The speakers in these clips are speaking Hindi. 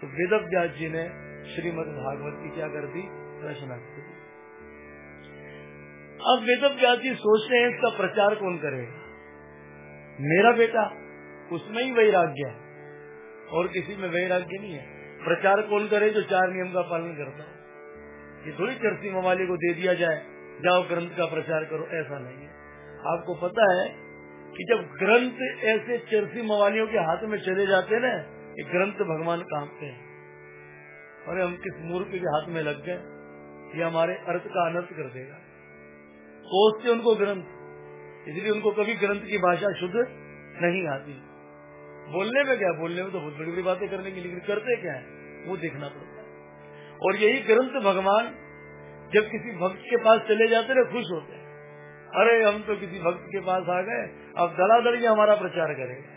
तो वेद व्यास जी ने श्रीमद भागवत की क्या कर दी? रचना कर दी। अब वेद व्यास जी सोचते हैं, इसका प्रचार कौन करेगा? मेरा बेटा, उसमें ही वैराग्य है। और किसी में वैराग्य नहीं है। प्रचार कौन करे जो चार नियम का पालन करता है? ये थोड़ी चरसी मवाली को दे दिया जाए, जाओ ग्रंथ का प्रचार करो, ऐसा नहीं है। आपको पता है कि जब ग्रंथ ऐसे चरसी मवालियों के हाथ में चले जाते ना ये ग्रंथ भगवान कांपते हैं। और हम किस मूर्ख के हाथ में लग गए? ये हमारे अर्थ का अनर्थ कर देगा। सोचते उनको ग्रंथ। इसलिए उनको कभी ग्रंथ की भाषा शुद्ध नहीं आती। बोलने में क्या? बोलने में तो बहुत बड़ी बड़ी बातें करने की, लेकिन करते क्या है? वो देखना पड़ता है। और यही ग्रंथ भगवान जब किसी भक्त के पास चले जाते ना खुश होते हैं। अरे, हम तो किसी भक्त के पास आ गए, अब दलादल ये हमारा प्रचार करेगा।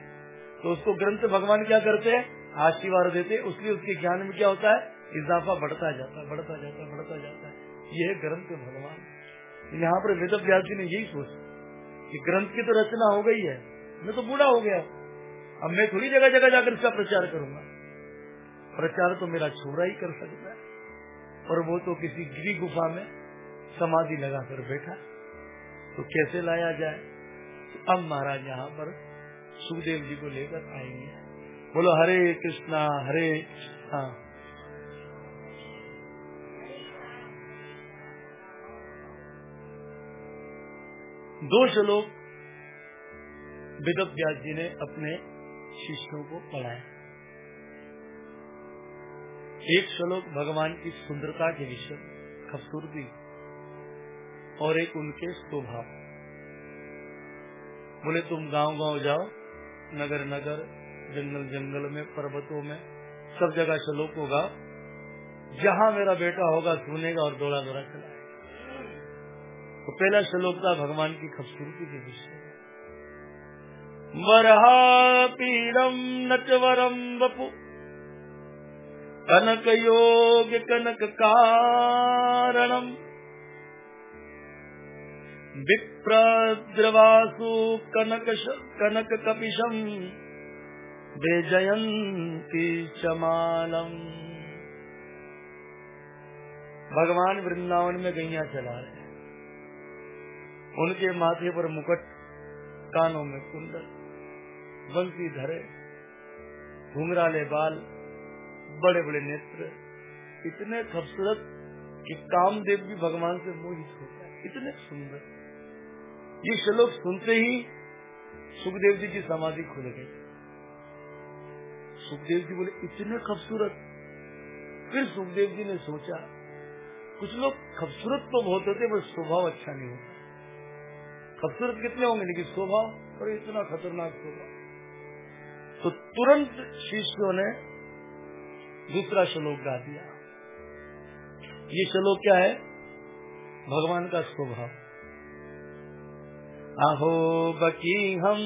तो उसको ग्रंथ भगवान क्या करते हैं? आशीर्वाद देते उसलिए उसके ज्ञान में क्या होता है? इजाफा बढ़ता जाता है, बढ़ता जाता है, बढ़ता जाता है। ये ग्रंथ भगवान। यहाँ पर वेद व्यास जी ने यही सोचा कि ग्रंथ की तो रचना हो गई है। मैं तो बूढ़ा हो गया। अब मैं थोड़ी जगह जगह जाकर इसका प्रचार करूँगा। प्रचार तो मेरा छोरा ही कर सकता है। और वो तो किसी गिरी गुफा में समाधि लगाकर बैठा तो कैसे लाया जाए? तो अब महाराज यहाँ पर सुखदेव जी को लेकर आएँगे। बोलो, हरे कृष्णा हरे कृष्णा। दो श्लोक विदव व्यास जी ने अपने शिष्यों को पढ़ाया एक श्लोक भगवान की सुंदरता के विषय, खूबसूरती, और एक उनके स्वभाव। बोले, तुम गाँव गाँव जाओ नगर नगर जंगल जंगल में, पर्वतों में, सब जगह श्लोक होगा जहाँ मेरा बेटा होगा, सुनेगा और दौड़ा दौड़ा चलाएगा। तो पहला श्लोक था भगवान की खूबसूरती के विषय वरहापीडम् न च वरम् वपु। कनकयोग्य कनककारणम् विप्रद्रवासु कनक कनककपिशम् बेजयन्ती चमालम भगवान वृंदावन में गैया चला रहे उनके माथे पर मुकुट, कानों में कुंडल बंसी धरे, घुंघराले बाल बड़े बड़े नेत्र। इतने खूबसूरत कि कामदेव भी भगवान से मोहित हो गए इतने सुंदर। ये श्लोक सुनते ही सुखदेव जी की समाधि खुल गई। सुखदेव जी बोले, इतने खूबसूरत। फिर सुखदेव जी ने सोचा, कुछ लोग खूबसूरत तो बहुत होते, पर स्वभाव अच्छा नहीं होता। खूबसूरत कितने होंगे, लेकिन स्वभाव और इतना खतरनाक स्वभाव। तो तुरंत शिष्यों ने दूसरा श्लोक गा दिया। ये श्लोक क्या है? भगवान का स्वभाव। अहो, बकी हम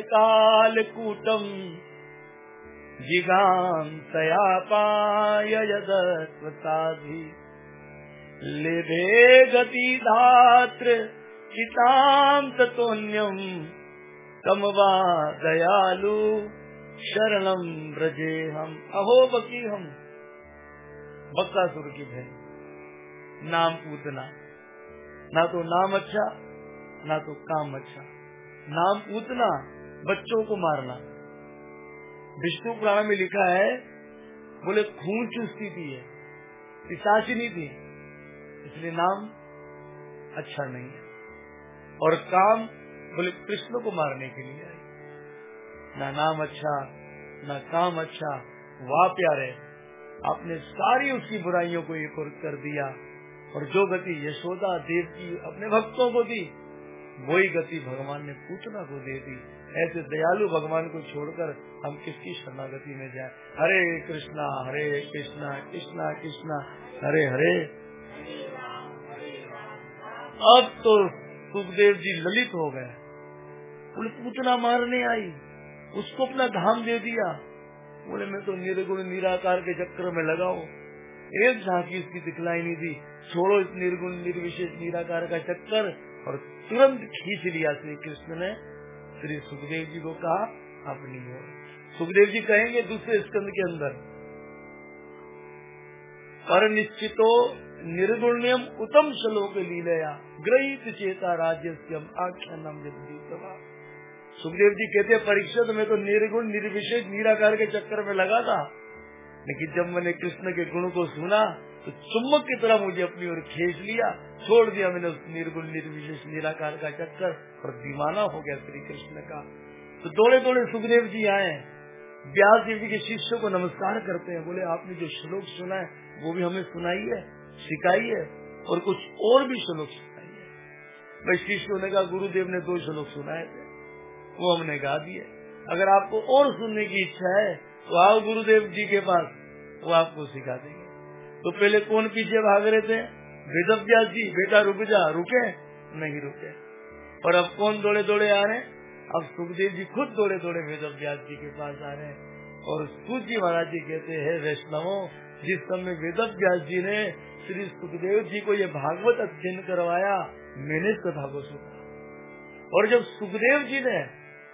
काल कूटम जिगाम तया पाय यदस्वताधि लेभे गति धात्र चिताम तोन्यम कम वा दयालु शरणम ब्रजे हम अहो बकी हम। बक्कासुर की बहन। नाम पूतना ना तो नाम अच्छा ना तो काम अच्छा। नाम पूतना बच्चों को मारना। विष्णु पुराण में लिखा है, बोले, खून चूसती थी है पिशाचिनी थी, इसलिए नाम अच्छा नहीं है। और काम, बोले, कृष्ण को मारने के लिए आई ना नाम अच्छा ना काम अच्छा वाह प्यारे, आपने सारी उसकी बुराइयों को एक और कर दिया, और जो गति यशोदा देव की अपने भक्तों को दी, वही गति भगवान ने पूतना को दे दी। ऐसे दयालु भगवान को छोड़कर हम किसकी शरणागति में जाए? हरे कृष्णा हरे कृष्णा कृष्णा कृष्णा, हरे हरे। अब तो सुखदेव जी ललित हो गए। बोले पूतना मारने आई, उसको अपना धाम दे दिया। बोले, मैं तो निर्गुण निराकार के चक्र में लगाऊ एक झांकी उसकी दिखलाई नहीं दी। छोड़ो इस निर्गुण, निर्विशेष, निराकार का चक्कर और तुरंत खींच लिया श्री कृष्ण ने। श्री सुखदेव जी को कहा, अपनी ओर सुखदेव जी कहेंगे दूसरे स्कंद के अंदर, पर निश्चितो निर्गुण्यम उत्तम श्लोक लीलया, ग्रहित चेता राज्य आख्यानम सुखदेव जी कहते परीक्षित में तो निर्गुण, निर्विशेष, निराकार के चक्कर में लगा था, लेकिन जब मैंने कृष्ण के गुण को सुना तो चुम्बक की तरह मुझे अपनी ओर खींच लिया, छोड़ दिया मैंने उस निर्गुण, निर्विशेष, निराकार का चक्कर और दीवाना हो गया श्री कृष्ण का। तो दौड़े दौड़े सुखदेव जी आए व्यास देव जी के शिष्य को नमस्कार करते हैं। बोले, आपने जो श्लोक सुना है, वो भी हमें सुनाई है, सिखाई है और कुछ और भी श्लोक है। भाई, शिष्यों ने कहा, गुरुदेव ने दो श्लोक सुनाए थे। वो हमने गा दिए। अगर आपको और सुनने की इच्छा है तो आओ गुरुदेव जी के पास, वो आपको सिखा देंगे। तो पहले कौन पीछे भाग रहे थे? वेद व्यास जी, बेटा रुक जा, रुके? नहीं रुके। और अब कौन दौड़े दौड़े आ रहे अब सुखदेव जी खुद दौड़े दौड़े वेद व्यास जी के पास आ रहे हैं। और जी महाराज जी कहते हैं वैष्णवों, जिस समय वेद व्यास जी ने श्री सुखदेव जी को ये भागवत अध्ययन करवाया, मैंने कथा को सुना और जब सुखदेव जी ने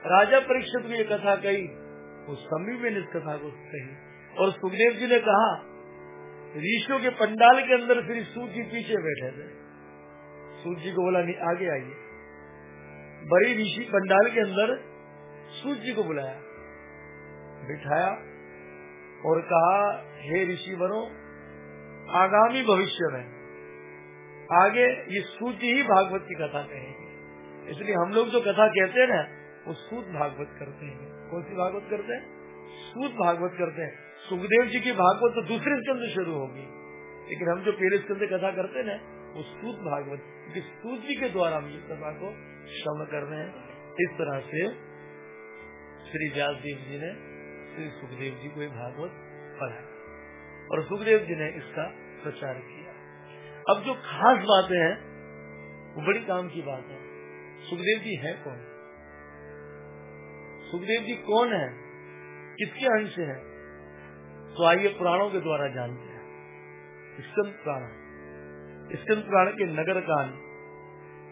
राजा परीक्षित को ये कथा कही, उस समय मैंने इस कथा को कही। और सुखदेव जी ने कहा ऋषियों के पंडाल के अंदर फिर सूत जी पीछे बैठे थे। सूत जी को बोला, नहीं, आगे आइए। बड़ी ऋषि पंडाल के अंदर सूत जी को बुलाया, बिठाया और कहा, हे ऋषि बनो, आगामी भविष्य में आगे ये सूत ही भागवत की कथा कहेंगे। इसलिए हम लोग जो कथा कहते हैं ना, वो सूत भागवत करते हैं। कौन सी भागवत करते हैं? सूत भागवत करते हैं। सुखदेव जी की भागवत तो दूसरे स्कंद शुरू होगी। लेकिन हम जो पहले स्कंद कथा करते हैं, वो सूत भागवत, क्योंकि सूत जी के द्वारा हम इस कथा को श्रवण कर रहे हैं। इस तरह से श्री व्यास देव जी ने श्री सुखदेव जी को भागवत पढ़ाया और सुखदेव जी ने इसका प्रचार किया। अब जो खास बातें हैं, वो बड़ी काम की बात है। सुखदेव जी है कौन? सुखदेव जी कौन है? किसके अंश है? तो आइए पुराणों के द्वारा जानते हैं। स्कंद पुराण। स्कंद पुराण के नगर कांड।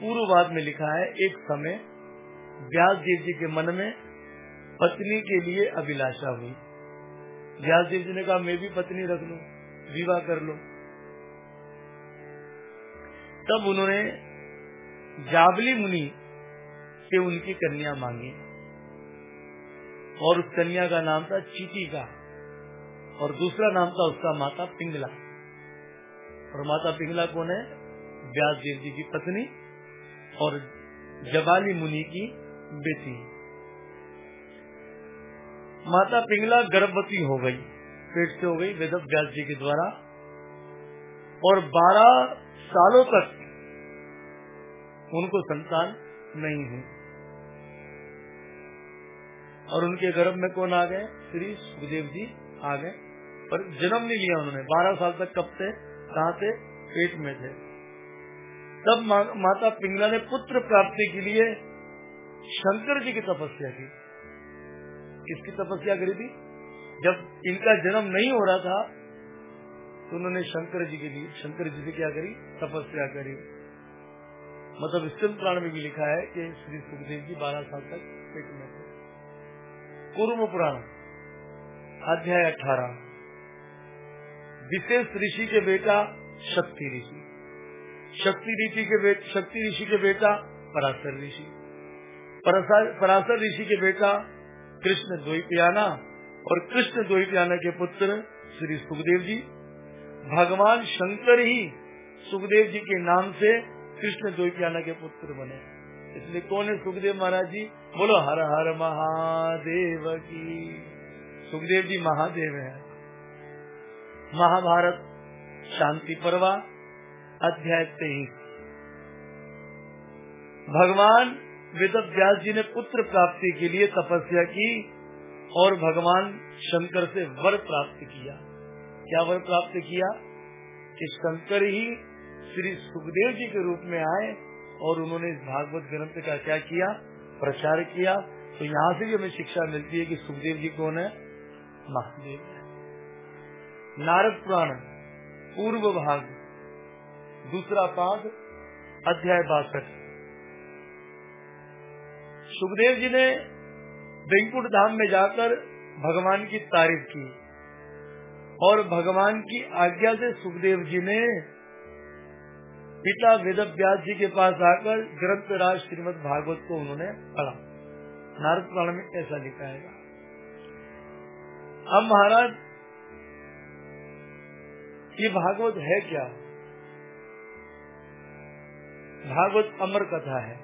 पूर्ववाद में लिखा है, एक समय व्यास देव जी के मन में पत्नी के लिए अभिलाषा हुई। व्यास देव जी ने कहा, मैं भी पत्नी रख लू, विवाह कर लो। तब उन्होंने जाबली मुनि से उनकी कन्या मांगी। और उस कन्या का नाम था चीटी का और दूसरा नाम था उसका माता पिंगला। और माता पिंगला कौन है? व्यास देव जी की पत्नी और जबाली मुनि की बेटी। माता पिंगला गर्भवती हो गई, पेट से हो गई वेद व्यास जी के द्वारा। और बारह सालों तक उनको संतान नहीं हुई। और उनके गर्भ में कौन आ गए? श्री सुखदेव जी आ गए। पर जन्म नहीं लिया उन्होंने। बारह साल तक कब थे? कहा थे? पेट में थे। तब मा, माता पिंगला ने पुत्र प्राप्ति के लिए शंकर जी की तपस्या की। किसकी तपस्या करी थी? जब इनका जन्म नहीं हो रहा था तो उन्होंने शंकर जी के लिए शंकर जी से क्या करी? तपस्या करी। मतलब स्कंद प्राण में भी लिखा है कि श्री सुखदेव जी बारह साल तक पेट में थे। कुरुम पुराण। अध्याय अठारह। विशेष ऋषि के बेटा शक्ति ऋषि। शक्ति ऋषि के शक्ति ऋषि के बेटा पराशर ऋषि। पराशर ऋषि के बेटा कृष्ण द्वैपयाना और कृष्ण द्वैपयाना के पुत्र श्री सुखदेव जी। भगवान शंकर ही सुखदेव जी के नाम से कृष्ण द्वैपयाना के पुत्र बने। इसलिए कौन है सुखदेव महाराज जी? बोलो, हर हर महादेव की। सुखदेव जी महादेव है। महाभारत, शांति पर्वा, अध्याय तेईस। भगवान वेद व्यास जी ने पुत्र प्राप्ति के लिए तपस्या की और भगवान शंकर से वर प्राप्त किया। क्या वर प्राप्त किया? कि शंकर ही श्री सुखदेव जी के रूप में आए और उन्होंने इस भागवत ग्रंथ का क्या किया? प्रचार किया। तो यहाँ से भी हमें शिक्षा मिलती है कि सुखदेव जी कौन है? महादेव नारद पुराण, पूर्व भाग, दूसरा पाद, अध्याय बासठ। सुखदेव जी ने वेंकुट धाम में जाकर भगवान की तारीफ़ की और भगवान की आज्ञा से सुखदेव जी ने पिता वेद व्यास जी के पास आकर ग्रंथ राज श्रीमद भागवत को उन्होंने पढ़ा। नारद पुराण में ऐसा लिखा है। अब महाराज, ये भागवत है क्या? भागवत अमर कथा है।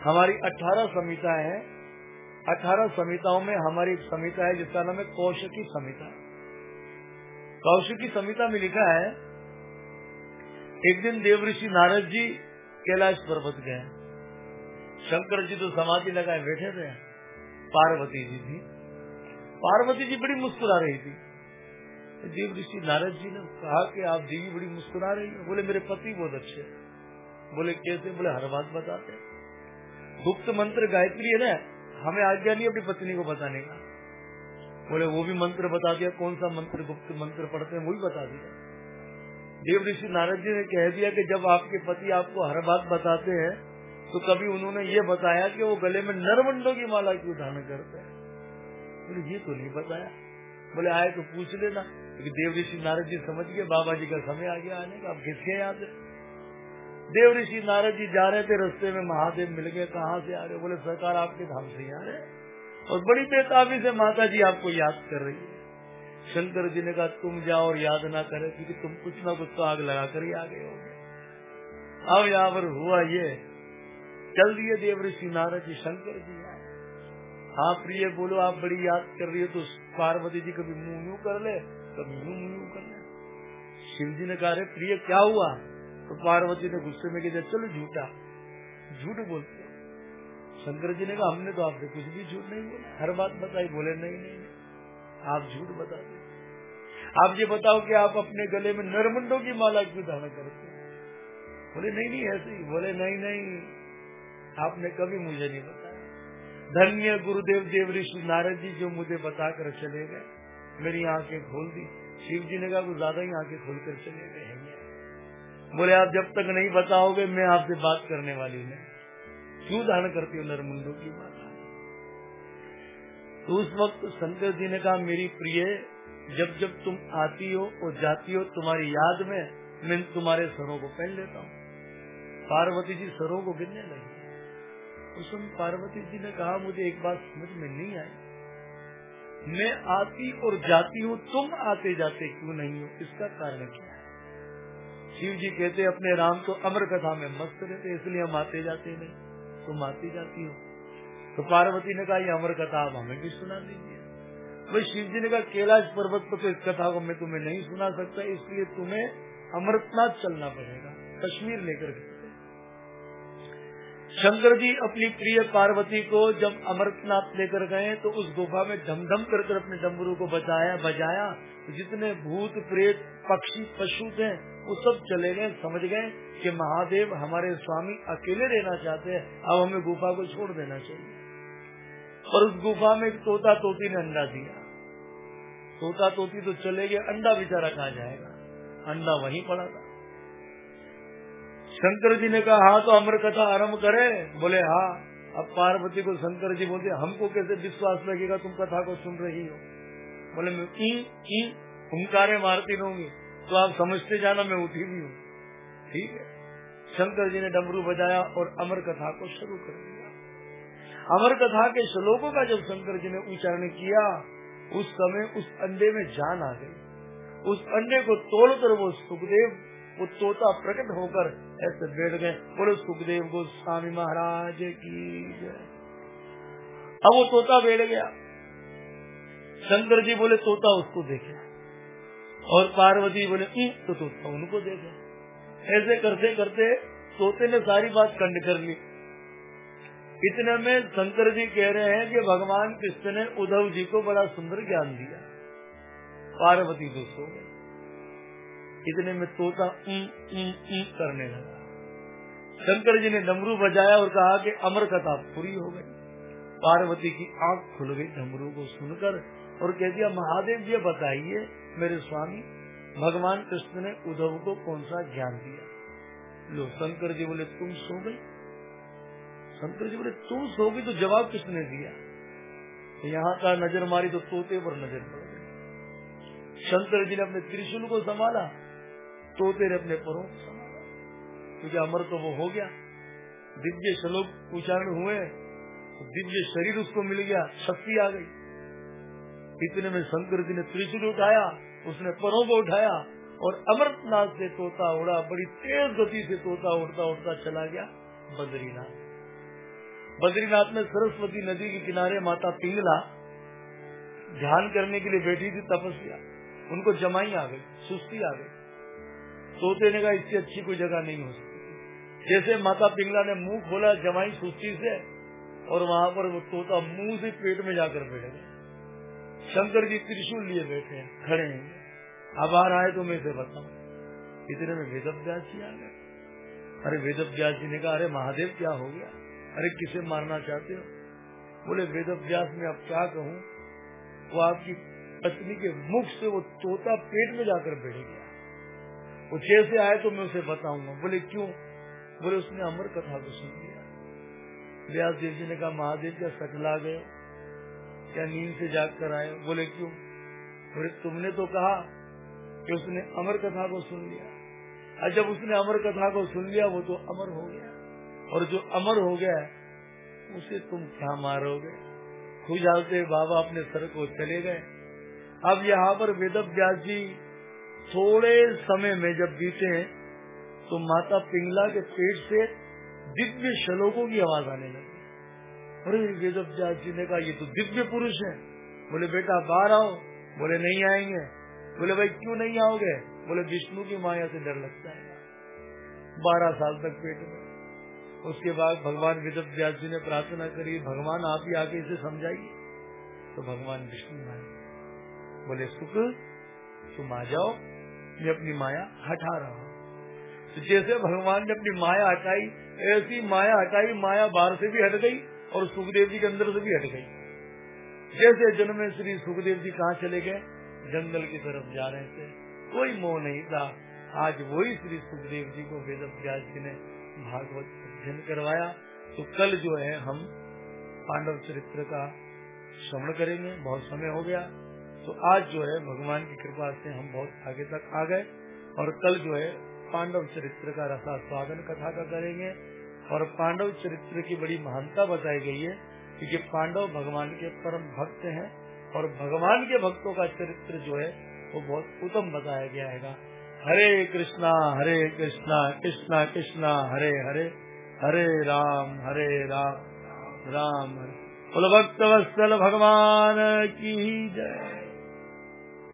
हमारी अठारह संहिता है। अठारह संहिताओं में हमारी एक संहिता है, जिसका नाम है कौशिकी संहिता कौशिकी संहिता में लिखा है, एक दिन देव ऋषि नारद जी कैलाश पर्वत गए। शंकर जी तो समाधि लगाए बैठे थे, पार्वती जी थी पार्वती जी बड़ी मुस्कुरा रही थी। देव ऋषि नारद जी ने कहा कि आप देवी बड़ी मुस्कुरा रही है। बोले, मेरे पति बहुत अच्छे बोले, कैसे? बोले, हर बात बताते गुप्त मंत्र गायत्री है ना, हमें आज्ञा नहीं अपनी पत्नी को बताने का। बोले, वो भी मंत्र बता दिया। कौन सा मंत्र? गुप्त मंत्र पढ़ते हैं, वो भी बता दिया। देव ऋषि नारद जी ने कह दिया कि जब आपके पति आपको हर बात बताते हैं तो कभी उन्होंने ये बताया कि वो गले में नरमंडों की माला क्यों धारण करते हैं? बोले, ये तो नहीं बताया। बोले, आए तो पूछ लेना। क्योंकि देव ऋषि नारद जी समझ गए, बाबा जी का समय आ गया आने का, अब किसके यहाँ से देव ऋषि नारद जी जा रहे थे रस्ते में, महादेव मिल गए, कहाँ से आ रहे बोले, सरकार आपके धाम से आ रहे और बड़ी बेताबी से माता जी आपको याद कर रही है। शंकर जी ने कहा, तुम जाओ और याद ना करे, क्योंकि तुम कुछ ना कुछ तो आग लगा कर ही आ गए हो अब यहाँ पर हुआ ये चल दिए देव ऋषि नारद जी, शंकर जी आए। हाँ प्रिय, बोलो, आप बड़ी याद कर रही हो तो पार्वती जी कभी मुँह यू कर ले, कभी यूँ मुँह कर ले। शिव जी ने कहा प्रिय, क्या हुआ? तो पार्वती ने गुस्से में कहा चलो झूठा। झूठ बोलते शंकर जी ने कहा, हमने तो आपसे कुछ भी झूठ नहीं बोला, हर बात बताई, बोले, नहीं नहीं। आप झूठ बता दे आप ये बताओ कि आप अपने गले में नरमुंडों की माला क्यों धारण करते बोले, नहीं नहीं, ऐसे ही, बोले, नहीं नहीं, आपने कभी मुझे नहीं बताया। धन्य गुरुदेव देव ऋषि नारद जी जो मुझे बताकर चले गए। मेरी आँखें खोल दी। शिव जी ने कहा, कुछ ज़्यादा ही आँखें खोलकर चले गए हैं बोले, आप जब तक नहीं बताओगे, मैं आपसे बात करने वाली नहीं क्यों धारण करती हूँ नरमुंडों की माला तो उस वक्त शंकर जी ने कहा, मेरी प्रिय, जब जब तुम आती हो और जाती हो तुम्हारी याद में, मैं तुम्हारे सरों को पहन लेता हूँ। पार्वती जी सरों को गिरने लगी। समय पार्वती जी ने कहा, मुझे एक बात समझ में नहीं आई। मैं आती और जाती हूँ, तुम आते जाते क्यों नहीं हो? इसका कारण क्या है? शिव जी कहते, अपने राम तो अमर कथा में मस्त रहते, इसलिए हम आते जाते नहीं। तुम आती जाती हो। तो पार्वती ने कहा, ये अमर कथा आप हमें भी सुना दीजिए। वही शिव जी ने कहा, कैलाश पर्वत पर तो इस कथा को मैं तुम्हें नहीं सुना सकता, इसलिए तुम्हें अमृतनाथ चलना पड़ेगा, कश्मीर लेकर के। शंकर जी अपनी प्रिय पार्वती को जब अमरनाथ लेकर गए तो उस गुफा में धमधम कर कर अपने डमरू को बचाया बजाया। जितने भूत, प्रेत, पक्षी, पशु थे, वो सब चले गए, समझ गए कि महादेव हमारे स्वामी अकेले रहना चाहते हैं, अब हमें गुफा को छोड़ देना चाहिए। और उस गुफा में तोता तोती ने अंडा दिया। तोता तोती तो चले गए, अंडा बेचारा कहा जाएगा? अंडा वहीं पड़ा था। शंकर जी ने कहा हाँ तो अमर कथा आरंभ करे। बोले हाँ। अब पार्वती को शंकर जी बोलते, हमको कैसे विश्वास लगेगा तुम कथा को सुन रही हो? बोले, मैं ई हुंकारे मारती रहूँगी तो आप समझते जाना, मैं उठी भी हूँ। ठीक है। शंकर जी ने डमरू बजाया और अमर कथा को शुरू कर दिया। अमर कथा के श्लोकों का जब शंकर जी ने उच्चारण किया, उस समय उस अंडे में जान आ गई। उस अंडे को तोड़कर वो सुखदेव वो तोता प्रकट होकर ऐसे बैठ गए। बोले, सुखदेव गोस्वामी महाराज की अब वो तोता बैठ गया। शंकर जी बोले, तोता उसको देखे। और पार्वती बोले तो तोता उनको देखे ऐसे करते करते तोते ने सारी बात कंड कर ली। इतने में शंकर जी कह रहे हैं कि भगवान कृष्ण ने उद्धव जी को बड़ा सुंदर ज्ञान दिया। पार्वती दोस्तों गए इतने में तोता ऊं, ऊं, ऊं करने लगा। शंकर जी ने डमरू बजाया और कहा कि अमर कथा पूरी हो गई। पार्वती की आँख खुल गई डमरू को सुनकर और कह दिया महादेव जी बताइए मेरे स्वामी भगवान कृष्ण ने उद्धव को कौन सा ज्ञान दिया? लो शंकर जी बोले तुम सो गई? शंकर जी बोले तुम सो गई तो जवाब किसने दिया? यहाँ का नज़र मारी तो तोते पर नज़र पड़ गई। शंकर जी ने अपने त्रिशूल को संभाला तोते ने अपने परों क्योंकि अमर तो वो हो गया। दिव्य श्लोक उच्चारण हुए तो दिव्य शरीर उसको मिल गया, शक्ति आ गई। इतने में शंकर जी ने त्रिशूल उठाया, उसने परों को उठाया और अमृतनाथ से तोता उड़ा, बड़ी तेज गति से तोता उड़ता उड़ता चला गया बद्रीनाथ। बद्रीनाथ में सरस्वती नदी के किनारे माता पिंगला ध्यान करने के लिए बैठी थी, तपस्या। उनको जमाई आ गई, सुस्ती आ गई। तोते ने कहा इससे अच्छी कोई जगह नहीं हो सकती। जैसे माता पिंगला ने मुँह खोला जमाई सुस्ती से, और वहाँ पर वो तोता मुँह से पेट में जाकर बैठ शंकर जी त्रिशूल लिए बैठे हैं, खड़े हैं। अब आ रहा है तो मैं इसे बताऊँ। इतने में वेद व्यास जी आ गए अरे वेद व्यास जी ने कहा, अरे महादेव, क्या हो गया? अरे किसे मारना चाहते हो? बोले वेद व्यास में अब क्या कहूँ? वो आपकी पत्नी के मुख से वो तोता पेट में जाकर बैठ गया। वो जैसे आए तो मैं उसे बताऊँगा। बोले, क्यों? बोले, उसने अमर कथा को सुन लिया। व्यास देव जी ने कहा, महादेव क्या सकला गए क्या नींद से जाग कर आए बोले, क्यों? बोले, तुमने तो कहा कि उसने अमर कथा को सुन लिया। और जब उसने अमर कथा को सुन लिया, वो तो अमर हो गया। और जो अमर हो गया उसे तुम क्या मारोगे? खुजालते बाबा अपने सर को चले गए। अब यहाँ पर वेद व्यास जी थोड़े समय में जब बीते तो माता पिंगला के पेट से दिव्य श्लोकों की आवाज़ आने लगी। अरे वेद व्यास जी ने कहा, ये तो दिव्य पुरुष है। बोले, बेटा, बाहर आओ। बोले, नहीं आएँगे। बोले, भाई, क्यों नहीं आओगे? बोले, विष्णु की माया से डर लगता है। बारह साल तक पेट में। उसके बाद भगवान विदव व्यास जी ने प्रार्थना करी, भगवान, आप ही आके इसे समझाइए। तो भगवान विष्णु आए। बोले, सुख, तुम आ जाओ। मैं अपनी माया हटा रहा हूँ। तो जैसे भगवान ने अपनी माया हटाई, ऐसी माया हटाई, माया बाहर से भी हट गई और सुखदेव जी के अंदर से भी हट गई। जैसे जन्म में श्री सुखदेव जी कहाँ चले गए? जंगल की तरफ़ जा रहे थे। कोई मोह नहीं था। आज वही श्री सुखदेव जी को वेद व्यास जी ने भागवत अध्ययन करवाया। तो कल जो है हम पांडव चरित्र का श्रवण करेंगे। बहुत समय हो गया। तो आज जो है भगवान की कृपा से हम बहुत आगे तक आ गए और कल जो है पांडव चरित्र का रसा स्वागन कथा का करेंगे और पांडव चरित्र की बड़ी महानता बताई गई है क्योंकि पांडव भगवान के परम भक्त हैं और भगवान के भक्तों का चरित्र जो है वो बहुत उत्तम बताया गया है हरे कृष्णा हरे कृष्णा कृष्णा कृष्णा, हरे हरे हरे राम हरे राम राम, हरे। भक्त वत्सल भगवान की जय।